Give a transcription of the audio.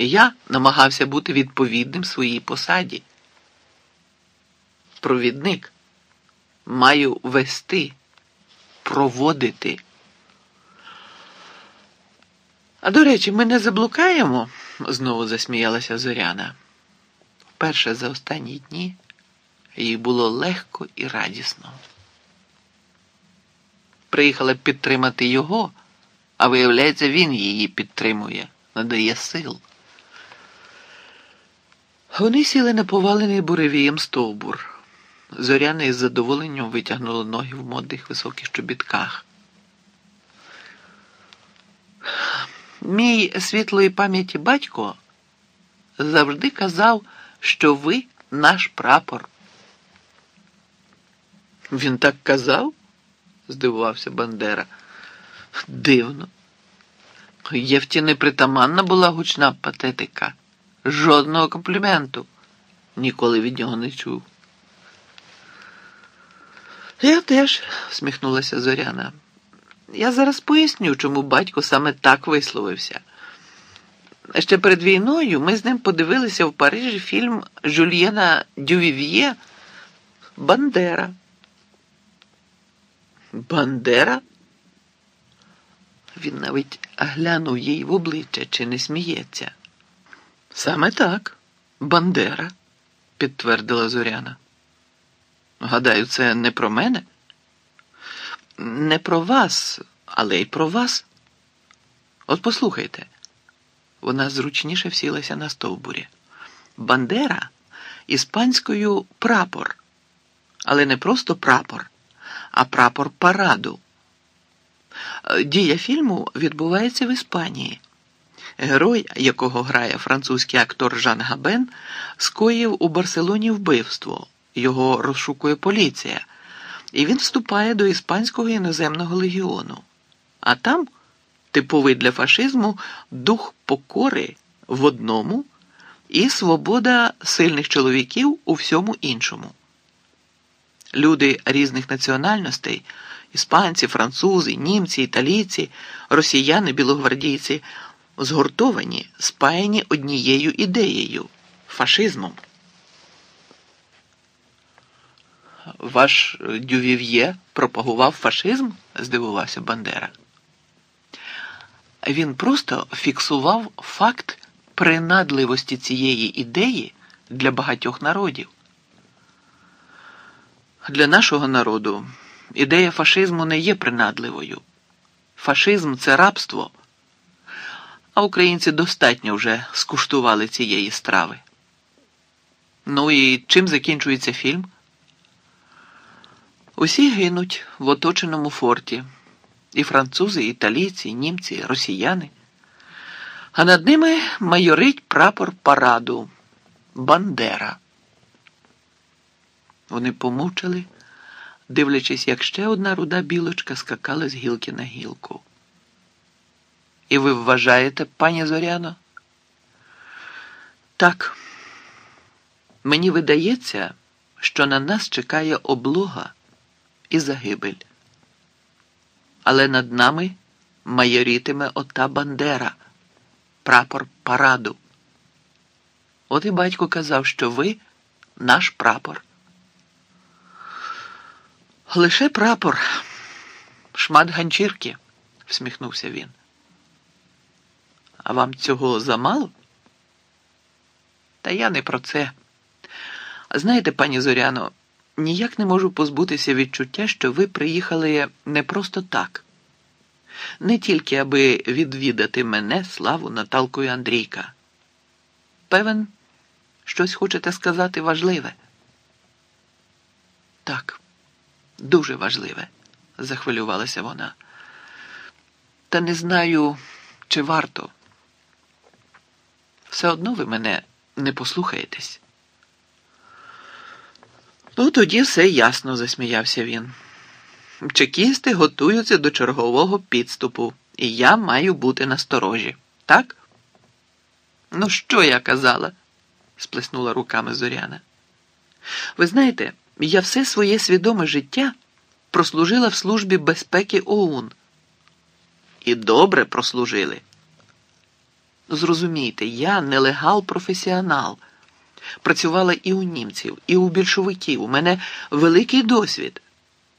Я намагався бути відповідним своїй посаді. Провідник маю вести, проводити. А до речі, ми не заблукаємо, знову засміялася Зоряна. Вперше за останні дні їй було легко і радісно. Приїхала підтримати його, а виявляється, він її підтримує, надає сил. Вони сіли на повалений буревієм стовбур. Зоряна із задоволенням витягнула ноги в модних високих чобітках. Мій світлої пам'яті батько завжди казав, що ви наш прапор. Він так казав? здивувався Бандера. Дивно. Євті непритаманна була гучна патетика. Жодного компліменту. Ніколи від нього не чув. Я теж, всміхнулася Зоряна. Я зараз поясню, чому батько саме так висловився. Ще перед війною ми з ним подивилися в Парижі фільм Жюльєна Дювів'є Бандера. Бандера? Він навіть глянув їй в обличчя, чи не сміється. Саме так, Бандера, підтвердила Зоряна. Гадаю, це не про мене? Не про вас, але й про вас. От послухайте, вона зручніше всілася на стовбурі. Бандера іспанською прапор, але не просто прапор, а прапор параду. Дія фільму відбувається в Іспанії. Герой, якого грає французький актор Жан Габен, скоїв у Барселоні вбивство. Його розшукує поліція, і він вступає до іспанського іноземного легіону. А там типовий для фашизму дух покори в одному і свобода сильних чоловіків у всьому іншому. Люди різних національностей іспанці, французи, німці, італійці, росіяни, білогвардійці згуртовані, спаяні однією ідеєю фашизмом. Ваш Дювів'є пропагував фашизм? здивувався Бандера. Він просто фіксував факт принадливості цієї ідеї для багатьох народів. Для нашого народу ідея фашизму не є принадливою. Фашизм це рабство, а українці достатньо вже скуштували цієї страви. Ну і чим закінчується фільм? Усі гинуть в оточеному форті. І французи, і італійці, і німці, і росіяни. А над ними майорить прапор параду Бандера. Вони помовчали, дивлячись, як ще одна руда білочка скакала з гілки на гілку. І ви вважаєте, пані Зоряно? Так, мені видається, що на нас чекає облога і загибель. Але над нами майорітиме ота Бандера, прапор параду. От і батько казав, що ви наш прапор. Лише прапор, шмат ганчірки, всміхнувся він. А вам цього замало? Та я не про це. Знаєте, пані Зоряно, ніяк не можу позбутися відчуття, що ви приїхали не просто так, не тільки аби відвідати мене, славу Наталкою Андрійка. Певен, щось хочете сказати важливе? Так, дуже важливе, захвилювалася вона. Та не знаю, чи варто. Все одно ви мене не послухаєтесь. Ну, тоді все ясно, засміявся він. Чекісти готуються до чергового підступу, і я маю бути насторожі, так? Ну, що я казала? сплеснула руками Зоряна. Ви знаєте, я все своє свідоме життя прослужила в службі безпеки ОУН. І добре прослужили. Зрозумійте, я нелегал-професіонал. Працювала і у німців, і у більшовиків. У мене великий досвід.